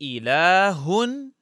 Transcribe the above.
ilahun